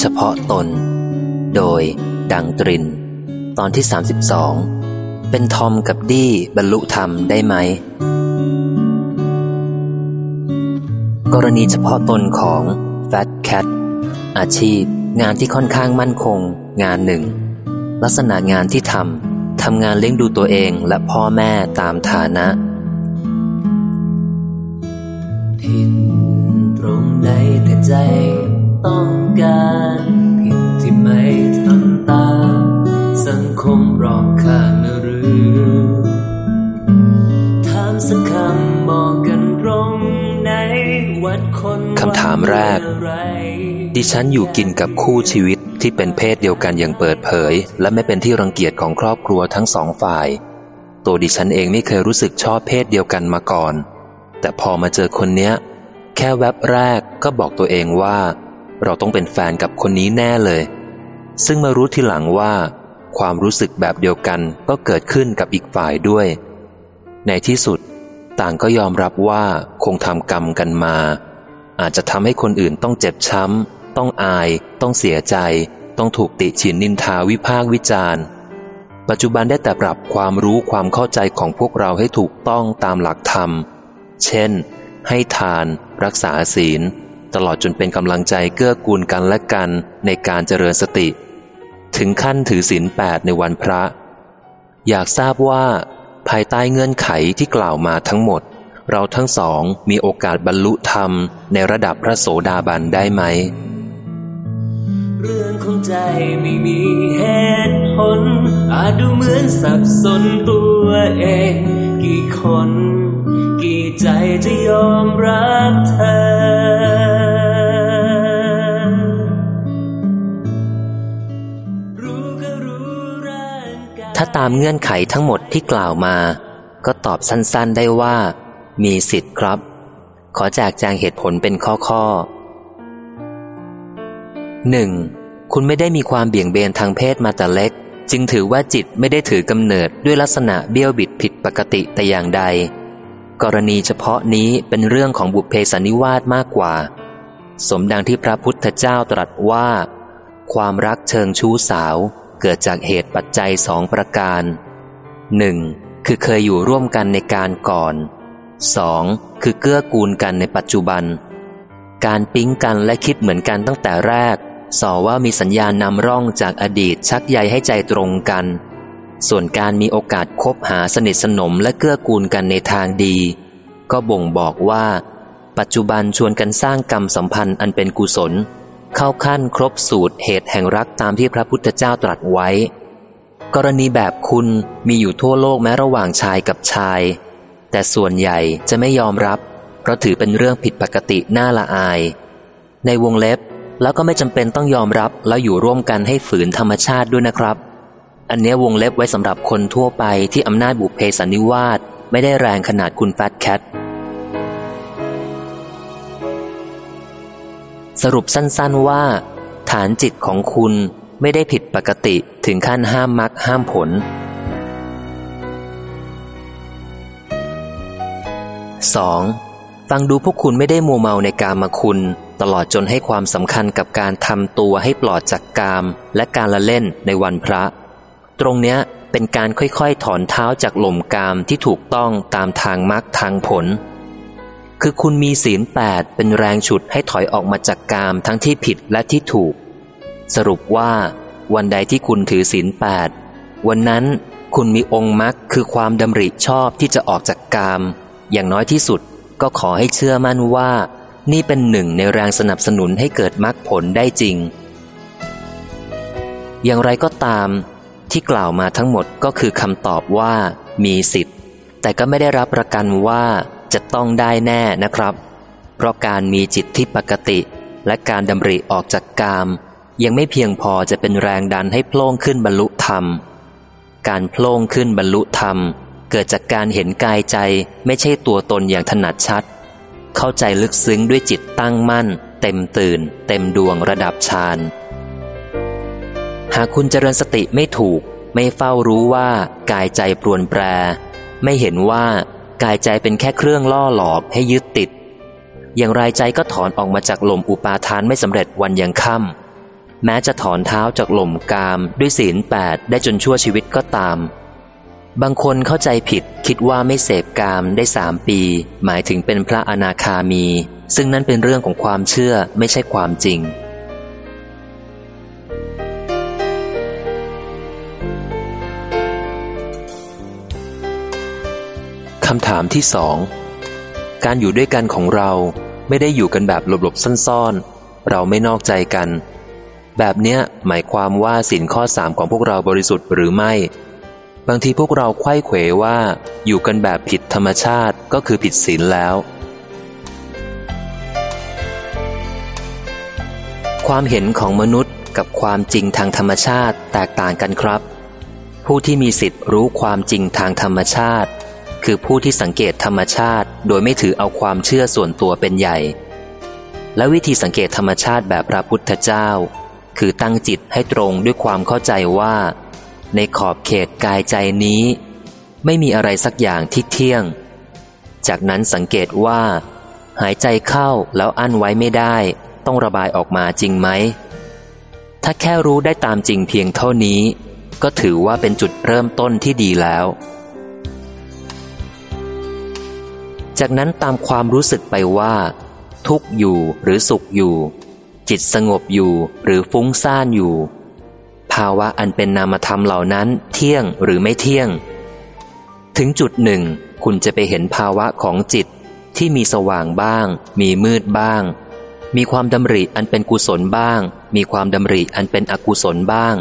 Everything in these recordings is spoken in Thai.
เฉพาะตน โดย ดังตริน ตอนที่ 32 เป็นทอมกับดี้บรรลุธรรมได้ไหม กรณีเฉพาะตนของ Fat Cat อาชีพ งานที่ค่อนข้างมั่นคง งานหนึ่ง ลักษณะงานที่ทำทำงานเลี้ยงดูตัวเองและพ่อแม่ตามฐานะผิดตรงไหนแต่ใจ ต้องการผิดที่ไม่ทำตาม สังคมรอบข้างนะหรือถามสักคำมองกันตรงไหนวัดคนคำถามแรก ดิฉันอยู่กินกับคู่ชีวิตที่เป็นเพศเดียวกันอย่างเปิดเผย และไม่เป็นที่รังเกียจของครอบครัวทั้งสองฝ่าย ตัวดิฉันเองไม่เคยรู้สึกชอบเพศเดียวกันมาก่อน แต่พอมาเจอคนเนี้ย แค่แวบแรกก็บอกตัวเองว่า เราต้องเป็นแฟนกับคนนี้แน่เลย ซึ่งมารู้ทีหลังว่า ความรู้สึกแบบเดียวกันก็เกิดขึ้นกับอีกฝ่ายด้วย ในที่สุด ต่างก็ยอมรับว่าคงทำกรรมกันมา อาจจะทำให้คนอื่นต้องเจ็บช้ำ ต้องอาย ต้องเสียใจ ต้องถูกติฉินนินทาวิพากวิจารณ์ปัจจุบันได้แต่ปรับความรู้ความเข้าใจของพวกเราให้ถูกต้องตามหลักธรรม เช่น ให้ทาน รักษาศีล ตลอดจนเป็นกำลังใจเกื้อกูลกันและกันในการเจริญสติ ถึงขั้นถือศีลแปดในวันพระ อยากทราบว่า ภายใต้เงื่อนไขที่กล่าวมาทั้งหมด เราทั้งสองมีโอกาสบรรลุธรรมในระดับพระโสดาบันได้ไหม เรื่องของใจไม่มีเหตุผล อาจดูเหมือนสับสนตัวเอง กี่คน กี่ใจจะยอมรับเธอ ถ้าตามเงื่อนไขทั้งหมดที่กล่าวมา ก็ตอบสั้นๆได้ว่า มีสิทธิ์ครับ ขอแจกแจงเหตุผลเป็นข้อๆหนึ่งคุณไม่ได้มีความเบี่ยงเบนทางเพศมาแต่เล็ก จึงถือว่าจิตไม่ได้ถือกำเนิดด้วยลักษณะเบี้ยวบิดผิดปกติแต่อย่างใด กรณีเฉพาะนี้เป็นเรื่องของบุพเพสนิวาสมากกว่า สมดังที่พระพุทธเจ้าตรัสว่า ความรักเชิงชู้สาว เกิดจากเหตุปัจจัยสองประการหนึ่งคือเคยอยู่ร่วมกันในการก่อนสองคือเกื้อกูลกันในปัจจุบัน การปิ๊งกันและคิดเหมือนกันตั้งแต่แรกสอว่ามีสัญญาณนำร่องจากอดีตชักใยให้ใจตรงกัน ส่วนการมีโอกาสคบหาสนิทสนมและเกื้อกูลกันในทางดี ก็บ่งบอกว่า ปัจจุบันชวนกันสร้างกรรมสัมพันธ์อันเป็นกุศล เข้าขั้นครบสูตรเหตุแห่งรักตามที่พระพุทธเจ้าตรัสไว้ กรณีแบบคุณมีอยู่ทั่วโลกแม้ระหว่างชายกับชาย แต่ส่วนใหญ่จะไม่ยอมรับ เพราะถือเป็นเรื่องผิดปกติน่าละอาย ในวงเล็บแล้วก็ไม่จำเป็นต้องยอมรับแล้วอยู่ร่วมกันให้ฝืนธรรมชาติด้วยนะครับ อันนี้วงเล็บไว้สำหรับคนทั่วไปที่อำนาจบุพเพสันนิวาสไม่ได้แรงขนาดคุณแฟตแคท สรุปสั้นๆว่า ฐานจิตของคุณไม่ได้ผิดปกติถึงขั้นห้ามมักห้ามผล 2. ฟังดูพวกคุณไม่ได้มัวเมาในกามคุณ ตลอดจนให้ความสำคัญกับการทำตัวให้ปลอดจากกาม และการละเล่นในวันพระ ตรงเนี้ยเป็นการค่อยๆ ถอนเท้าจากหล่มกามที่ถูกต้องตามทางมรรคทางผล คือคุณมีศีลแปดเป็นแรงฉุดให้ถอยออกมาจากกามทั้งที่ผิดและที่ถูก สรุปว่า วันใดที่คุณถือศีลแปดวันนั้นคุณมีองค์มรรคคือความดำริชอบที่จะออกจากกาม อย่างน้อยที่สุดก็ขอให้เชื่อมั่นว่า นี่เป็นหนึ่งในแรงสนับสนุนให้เกิดมรรคผลได้จริง อย่างไรก็ตาม ที่กล่าวมาทั้งหมดก็คือคำตอบว่า มีสิทธิ์ แต่ก็ไม่ได้รับประกันว่า จะต้องได้แน่นะครับ เพราะการมีจิตที่ปกติ และการดำริออกจากกาม ยังไม่เพียงพอจะเป็นแรงดันให้โพล่งขึ้นบรรลุธรรม การโพล่งขึ้นบรรลุธรรม เกิดจากการเห็นกายใจไม่ใช่ตัวตนอย่างถนัดชัด เข้าใจลึกซึ้งด้วยจิตตั้งมั่น เต็มตื่น เต็มดวงระดับฌานหากคุณเจริญสติไม่ถูก ไม่เฝ้ารู้ว่ากายใจปรวนแปร ไม่เห็นว่า กายใจเป็นแค่เครื่องล่อหลอกให้ยึดติด อย่างไรใจก็ถอนออกมาจากลมอุปาทานไม่สำเร็จวันยังค่ำแม้จะถอนเท้าจากหล่มกาม ด้วยศีลแปดได้จนชั่วชีวิตก็ตาม บางคนเข้าใจผิดคิดว่าไม่เสพกามได้สามปี หมายถึงเป็นพระอนาคามี ซึ่งนั่นเป็นเรื่องของความเชื่อไม่ใช่ความจริง คำถามที่สองการอยู่ด้วยกันของเราไม่ได้อยู่กันแบบหลบๆซ่อนๆ เราไม่นอกใจกัน แบบเนี้ยหมายความว่าสินข้อสามของพวกเราบริสุทธิ์หรือไม่ บางทีพวกเราไข้เขวว่าอยู่กันแบบผิดธรรมชาติก็คือผิดศีลแล้ว ความเห็นของมนุษย์กับความจริงทางธรรมชาติแตกต่างกันครับ ผู้ที่มีสิทธิ์รู้ความจริงทางธรรมชาติ คือผู้ที่สังเกตธรรมชาติ โดยไม่ถือเอาความเชื่อส่วนตัวเป็นใหญ่ และวิธีสังเกตธรรมชาติแบบพระพุทธเจ้า คือตั้งจิตให้ตรงด้วยความเข้าใจว่า ในขอบเขตกายใจนี้ ไม่มีอะไรสักอย่างที่เที่ยง จากนั้นสังเกตว่า หายใจเข้าแล้วอั้นไว้ไม่ได้ ต้องระบายออกมาจริงไหม ถ้าแค่รู้ได้ตามจริงเพียงเท่านี้ ก็ถือว่าเป็นจุดเริ่มต้นที่ดีแล้ว จากนั้นตามความรู้สึกไปว่า ทุกอยู่หรือสุขอยู่ จิตสงบอยู่หรือฟุ้งซ่านอยู่ ภาวะอันเป็นนามธรรมเหล่านั้นเที่ยงหรือไม่เที่ยง ถึงจุดหนึ่ง คุณจะไปเห็นภาวะของจิตที่มีสว่างบ้าง มีมืดบ้าง มีความดำริอันเป็นกุศลบ้าง มีความดำริอันเป็นอกุศลบ้าง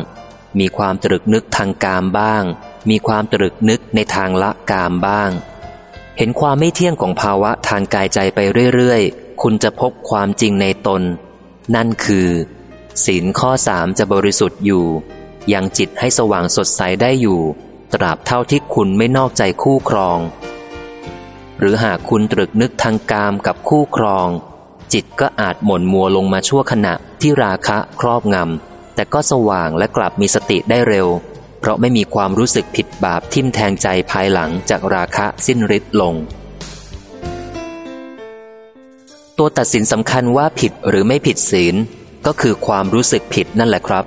มีความตรึกนึกทางกามบ้าง มีความตรึกนึกในทางละกามบ้าง เห็นความไม่เที่ยงของภาวะทางกายใจไปเรื่อยๆ คุณจะพบความจริงในตน นั่นคือ ศีลข้อสามจะบริสุทธิ์อยู่ ยังจิตให้สว่างสดใสได้อยู่ ตราบเท่าที่คุณไม่นอกใจคู่ครอง หรือหากคุณตรึกนึกทางกามกับคู่ครอง จิตก็อาจหม่นมัวลงมาชั่วขณะที่ราคะครอบงำแต่ก็สว่างและกลับมีสติได้เร็ว เพราะไม่มีความรู้สึกผิด บาปทิ่มแทงใจภายหลังจากราคะสิ้นฤทธิ์ลง ตัวตัดสินสำคัญว่าผิดหรือไม่ผิดศีล ก็คือความรู้สึกผิดนั่นแหละครับ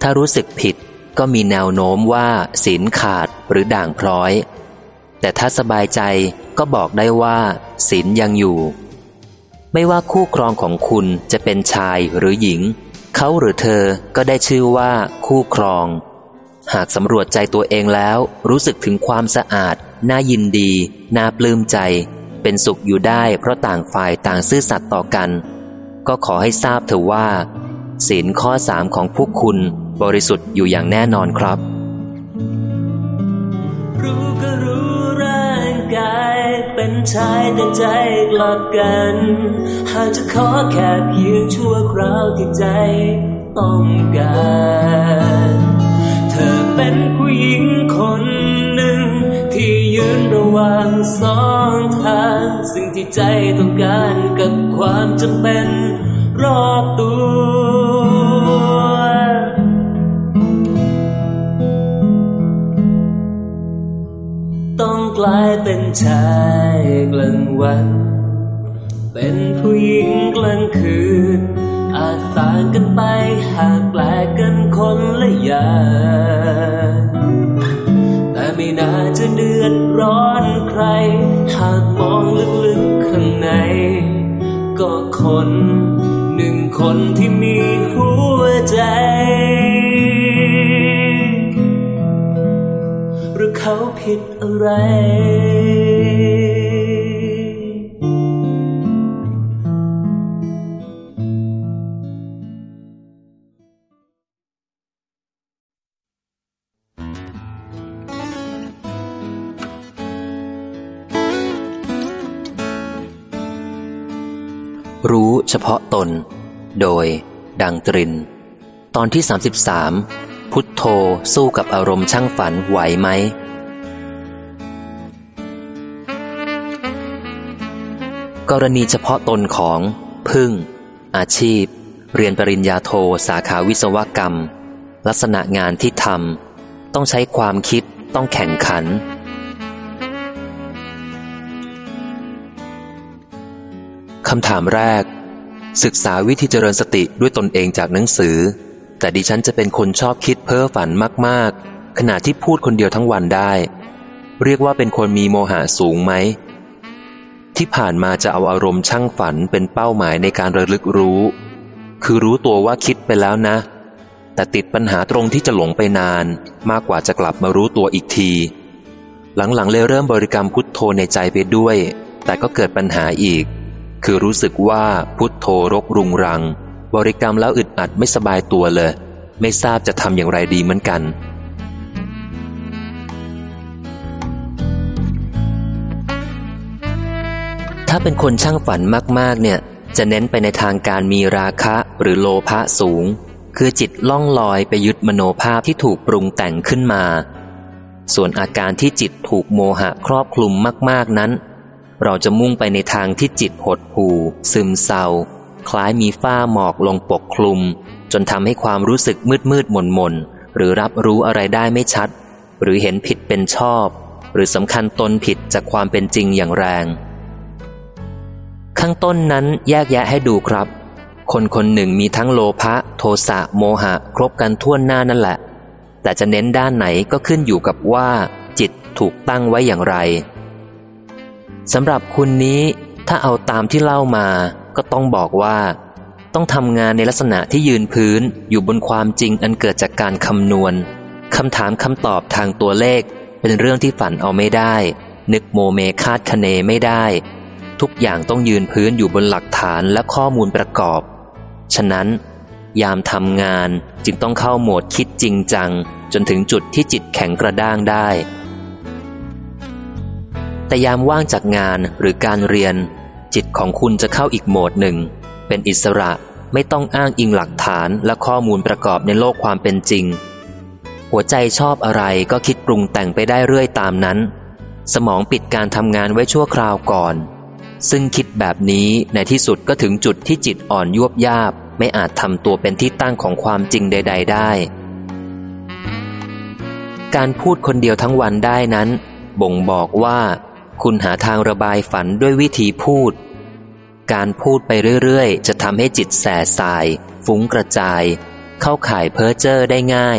ถ้ารู้สึกผิดก็มีแนวโน้มว่าศีลขาดหรือด่างพร้อย แต่ถ้าสบายใจก็บอกได้ว่าศีลยังอยู่ ไม่ว่าคู่ครองของคุณจะเป็นชายหรือหญิง เขาหรือเธอก็ได้ชื่อว่าคู่ครอง หากสำรวจใจตัวเองแล้วรู้สึกถึงความสะอาด น่ายินดี น่าปลื้มใจ เป็นสุขอยู่ได้เพราะต่างฝ่ายต่างซื่อสัตย์ต่อกัน ก็ขอให้ทราบเถอะว่า ศีลข้อสามของพวกคุณบริสุทธิ์อยู่อย่างแน่นอนครับ รู้ก็รู้ร่างกายเป็นชายแต่ใจกลับกัน หากจะขอแค่เพียงชั่วคราวที่ใจต้องการ ธอเป็นผู้หญิงคนหนึ่ง ที่ยืนระหว่างสองทาง สิ่งที่ใจต้องการกับความจำเป็นรอบตัวต้องกลายเป็นชายกลางวัน เป็นผู้หญิงกลางคืนอาจต่างกันไปหากแปลกกันคนละอย่าง คนที่มีหัวใจ หรือเขาผิดอะไร รู้เฉพาะตน โดย ดังตริน ตอนที่ 33 พุทโธสู้กับอารมณ์ช่างฝันไหวไหม กรณีเฉพาะตนของ พึ่ง อาชีพ เรียนปริญญาโทสาขาวิศวกรรม ลักษณะงานที่ทำต้องใช้ความคิดต้องแข่งขันคำถามแรก ศึกษาวิธีเจริญสติด้วยตนเองจากหนังสือ แต่ดิฉันจะเป็นคนชอบคิดเพ้อฝันมาก ๆ ขณะที่พูดคนเดียวทั้งวันได้ เรียกว่าเป็นคนมีโมหะสูงไหม ที่ผ่านมาจะเอาอารมณ์ช่างฝันเป็นเป้าหมายในการระลึกรู้ คือรู้ตัวว่าคิดไปแล้วนะ แต่ติดปัญหาตรงที่จะหลงไปนาน มากกว่าจะกลับมารู้ตัวอีกที หลังๆเลยเริ่มบริกรรมพุทโธในใจไปด้วย แต่ก็เกิดปัญหาอีก คือรู้สึกว่าพุทโธรกรุงรัง บริกรรมแล้วอึดอัดไม่สบายตัวเลย ไม่ทราบจะทำอย่างไรดีเหมือนกัน ถ้าเป็นคนช่างฝันมาก ๆ เนี่ย จะเน้นไปในทางการมีราคะหรือโลภะสูง คือจิตล่องลอยไปยึดมโนภาพที่ถูกปรุงแต่งขึ้นมา ส่วนอาการที่จิตถูกโมหะครอบคลุมมาก ๆนั้น เราจะมุ่งไปในทางที่จิตหดหู่ ซึมเศร้า คล้ายมีฝ้าหมอกลงปกคลุม จนทำให้ความรู้สึกมืดมืดหม่นหม่นหรือรับรู้อะไรได้ไม่ชัด หรือเห็นผิดเป็นชอบ หรือสำคัญตนผิดจากความเป็นจริงอย่างแรง ข้างต้นนั้นแยกแยะให้ดูครับ คนคนหนึ่งมีทั้งโลภะโทสะโมหะ ครบกันทั่วหน้านั่นแหละ แต่จะเน้นด้านไหนก็ขึ้นอยู่กับว่า จิตถูกตั้งไว้อย่างไร สำหรับคุณนี้ถ้าเอาตามที่เล่ามา ก็ต้องบอกว่า ต้องทำงานในลักษณะที่ยืนพื้นอยู่บนความจริงอันเกิดจากการคำนวณคำถามคำตอบทางตัวเลข เป็นเรื่องที่ฝันเอาไม่ได้ นึกโมเมคาดคะเนไม่ได้ ทุกอย่างต้องยืนพื้นอยู่บนหลักฐานและข้อมูลประกอบ ฉะนั้น ยามทำงานจึงต้องเข้าโหมดคิดจริงจัง จนถึงจุดที่จิตแข็งกระด้างได้ แต่ยามว่างจากงานหรือการเรียน จิตของคุณจะเข้าอีกโหมดหนึ่ง เป็นอิสระไม่ต้องอ้างอิงหลักฐานและข้อมูลประกอบในโลกความเป็นจริง หัวใจชอบอะไรก็คิดปรุงแต่งไปได้เรื่อยตามนั้น สมองปิดการทำงานไว้ชั่วคราวก่อน ซึ่งคิดแบบนี้ในที่สุดก็ถึงจุดที่จิตอ่อนยวบยาบ ไม่อาจทำตัวเป็นที่ตั้งของความจริงใด ๆ ได้ การพูดคนเดียวทั้งวันได้นั้น บ่งบอกว่า คุณหาทางระบายฝันด้วยวิธีพูด การพูดไปเรื่อยๆ จะทำให้จิตแส่สาย ฟุ้งกระจาย เข้าข่ายเพ้อเจ้อได้ง่าย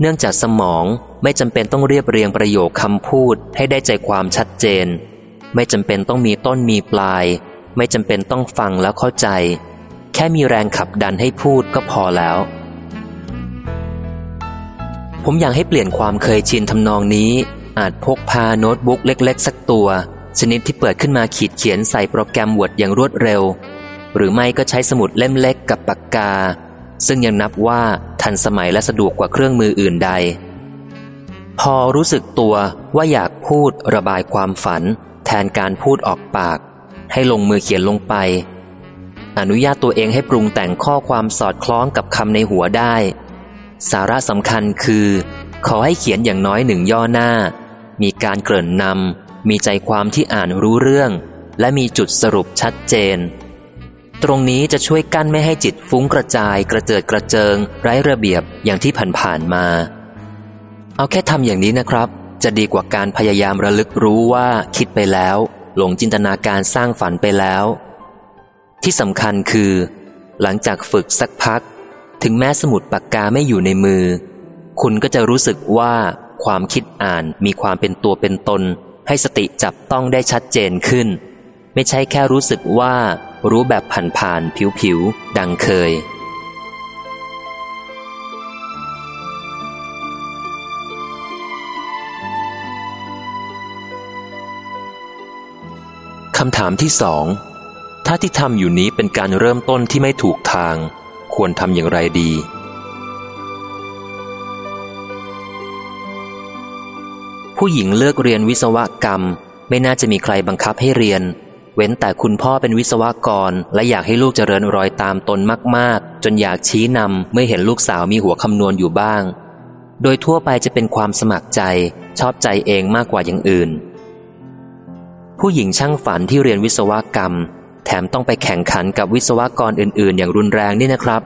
เนื่องจากสมองไม่จำเป็นต้องเรียบเรียงประโยคคำพูดให้ได้ใจความชัดเจน ไม่จำเป็นต้องมีต้นมีปลาย ไม่จำเป็นต้องฟังแล้วเข้าใจ แค่มีแรงขับดันให้พูดก็พอแล้ว ผมอยากให้เปลี่ยนความเคยชินทำนองนี้ อาจพกพาโน้ตบุ๊กเล็ก ๆ สักตัว ชนิดที่เปิดขึ้นมาขีดเขียนใส่โปรแกรมวดอย่างรวดเร็ว หรือไม่ก็ใช้สมุดเล่มเล็กกับปากกา ซึ่งยังนับว่าทันสมัยและสะดวกกว่าเครื่องมืออื่นใด พอรู้สึกตัวว่าอยากพูดระบายความฝัน แทนการพูดออกปาก ให้ลงมือเขียนลงไป อนุญาตตัวเองให้ปรุงแต่งข้อความสอดคล้องกับคำในหัวได้ สาระสำคัญคือ ขอให้เขียนอย่างน้อยหนึ่งย่อหน้า มีการเกริ่นนำมีใจความที่อ่านรู้เรื่อง และมีจุดสรุปชัดเจน ตรงนี้จะช่วยกั้นไม่ให้จิตฟุ้งกระจาย กระเจิดกระเจิง ไร้ระเบียบอย่างที่ผ่านๆมา เอาแค่ทำอย่างนี้นะครับ จะดีกว่าการพยายามระลึกรู้ว่าคิดไปแล้ว หลงจินตนาการสร้างฝันไปแล้ว ที่สำคัญคือ หลังจากฝึกสักพัก ถึงแม้สมุดปากกาไม่อยู่ในมือ คุณก็จะรู้สึกว่า ความคิดอ่านมีความเป็นตัวเป็นตน ให้สติจับต้องได้ชัดเจนขึ้น ไม่ใช่แค่รู้สึกว่ารู้แบบผ่านๆผิวๆ ดังเคยคำถามที่สอง ถ้าที่ทำอยู่นี้เป็นการเริ่มต้นที่ไม่ถูกทาง ควรทำอย่างไรดี ผู้หญิงเลือกเรียนวิศวกรรม ไม่น่าจะมีใครบังคับให้เรียน เว้นแต่คุณพ่อเป็นวิศวกร และอยากให้ลูกเจริญรอยตามตนมาก ๆ จนอยากชี้นำเมื่อเห็นลูกสาวมีหัวคำนวณอยู่บ้าง โดยทั่วไปจะเป็นความสมัครใจ ชอบใจเองมากกว่าอย่างอื่น ผู้หญิงช่างฝันที่เรียนวิศวกรรม แถมต้องไปแข่งขันกับวิศวกรอื่น ๆ อย่างรุนแรงนี่นะครับ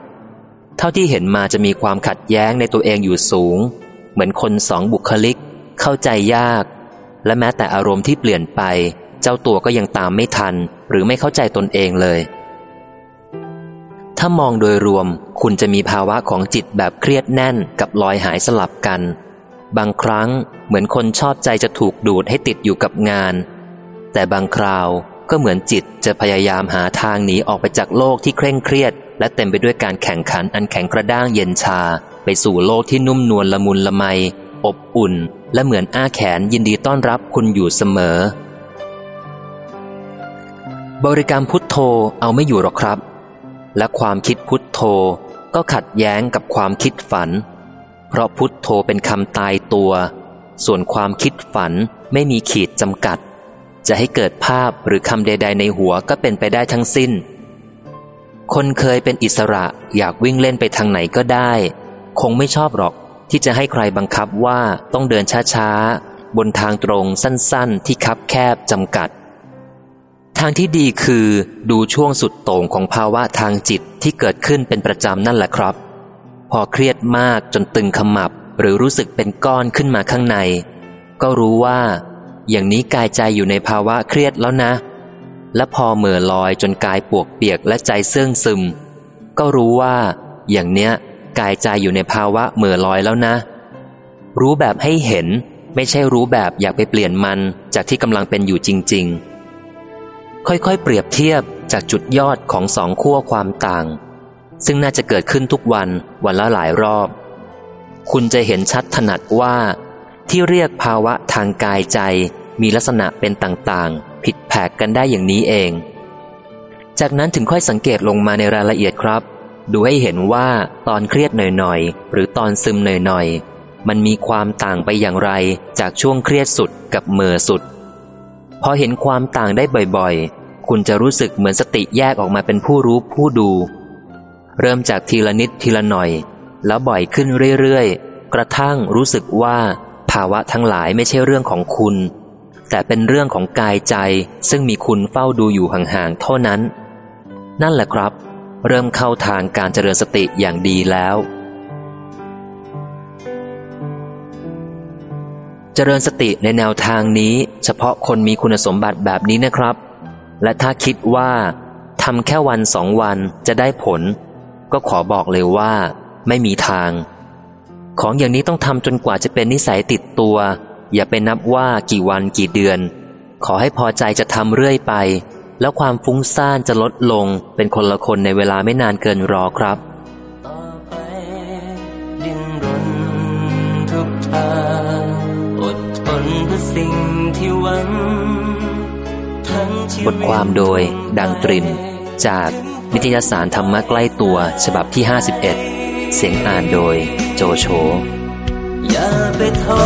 เท่าที่เห็นมาจะมีความขัดแย้งในตัวเองอยู่สูง เหมือนคนสองบุคลิก เข้าใจยาก และแม้แต่อารมณ์ที่เปลี่ยนไป เจ้าตัวก็ยังตามไม่ทัน หรือไม่เข้าใจตนเองเลย ถ้ามองโดยรวม คุณจะมีภาวะของจิตแบบเครียดแน่นกับลอยหายสลับกัน บางครั้งเหมือนคนชอบใจจะถูกดูดให้ติดอยู่กับงาน แต่บางคราวก็เหมือนจิตจะพยายามหาทางหนีออกไปจากโลกที่เคร่งเครียด และเต็มไปด้วยการแข่งขันอันแข็งกระด้างเย็นชา ไปสู่โลกที่นุ่มนวลละมุนละไม อบอุ่น และเหมือนอ้าแขนยินดีต้อนรับคุณอยู่เสมอ บริกรรมพุทโธเอาไม่อยู่หรอกครับ และความคิดพุทโธก็ขัดแย้งกับความคิดฝัน เพราะพุทโธเป็นคำตายตัว ส่วนความคิดฝันไม่มีขีดจำกัด จะให้เกิดภาพหรือคำใด ๆ ในหัวก็เป็นไปได้ทั้งสิ้น คนเคยเป็นอิสระอยากวิ่งเล่นไปทางไหนก็ได้ คงไม่ชอบหรอก ที่จะให้ใครบังคับว่าต้องเดินช้าๆ บนทางตรงสั้นๆ ที่คับแคบจำกัด ทางที่ดีคือดูช่วงสุดโต่งของภาวะทางจิตที่เกิดขึ้นเป็นประจำนั่นแหละครับ พอเครียดมากจนตึงขมับ หรือรู้สึกเป็นก้อนขึ้นมาข้างใน ก็รู้ว่า อย่างนี้กายใจอยู่ในภาวะเครียดแล้วนะ และพอเหม่อลอยจนกายปวกเปียกและใจเสื่องซึม ก็รู้ว่า อย่างเนี้ย กายใจอยู่ในภาวะเหม่อลอยแล้วนะ รู้แบบให้เห็น ไม่ใช่รู้แบบอยากไปเปลี่ยนมันจากที่กำลังเป็นอยู่จริง ๆ ค่อยๆ เปรียบเทียบจากจุดยอดของสองขั้วความต่าง ซึ่งน่าจะเกิดขึ้นทุกวันวันละหลายรอบ คุณจะเห็นชัดถนัดว่าที่เรียกภาวะทางกายใจมีลักษณะเป็นต่างๆ ผิดแผกกันได้อย่างนี้เอง จากนั้นถึงค่อยสังเกตลงมาในรายละเอียดครับ ดูให้เห็นว่าตอนเครียดหน่อยๆ หรือตอนซึมหน่อยๆ มันมีความต่างไปอย่างไรจากช่วงเครียดสุดกับเมื่อสุด พอเห็นความต่างได้บ่อยๆ คุณจะรู้สึกเหมือนสติแยกออกมาเป็นผู้รู้ผู้ดู เริ่มจากทีละนิดทีละหน่อย แล้วบ่อยขึ้นเรื่อยๆ กระทั่งรู้สึกว่า ภาวะทั้งหลายไม่ใช่เรื่องของคุณ แต่เป็นเรื่องของกายใจซึ่งมีคุณเฝ้าดูอยู่ห่างๆเท่านั้น นั่นแหละครับ เริ่มเข้าทางการเจริญสติอย่างดีแล้ว เจริญสติในแนวทางนี้ เฉพาะคนมีคุณสมบัติแบบนี้นะครับ และถ้าคิดว่าทำแค่วันสองวันจะได้ผล ก็ขอบอกเลยว่า ไม่มีทาง ของอย่างนี้ต้องทำจนกว่าจะเป็นนิสัยติดตัว อย่าไปนับว่ากี่วันกี่เดือน ขอให้พอใจจะทำเรื่อยไป แล้วความฟุ้งซ่านจะลดลงเป็นคนละคนในเวลาไม่นานเกินรอครับต่อไปดิ้นรนทุกทางอดทนเพื่อสิ่งที่หวังทั้งชีบวิตทความโดย ดังตริน จากนิตยสารธรรมะใกล้ตัวฉบับที่ 51 เสียงอ่านโดยโจโฉอย่าไปท้อ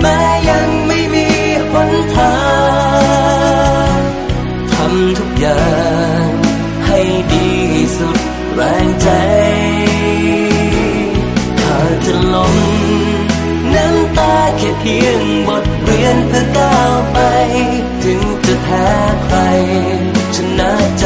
แม้ยังไม่มีหนทางำทุกอย่าง ให้ดีสุดแรงใจหากจะล้มน้ำตาแค่เพียงบทเรียนเพื่อก้าวไป ถึงจะแพ้ใคร ชนะใจ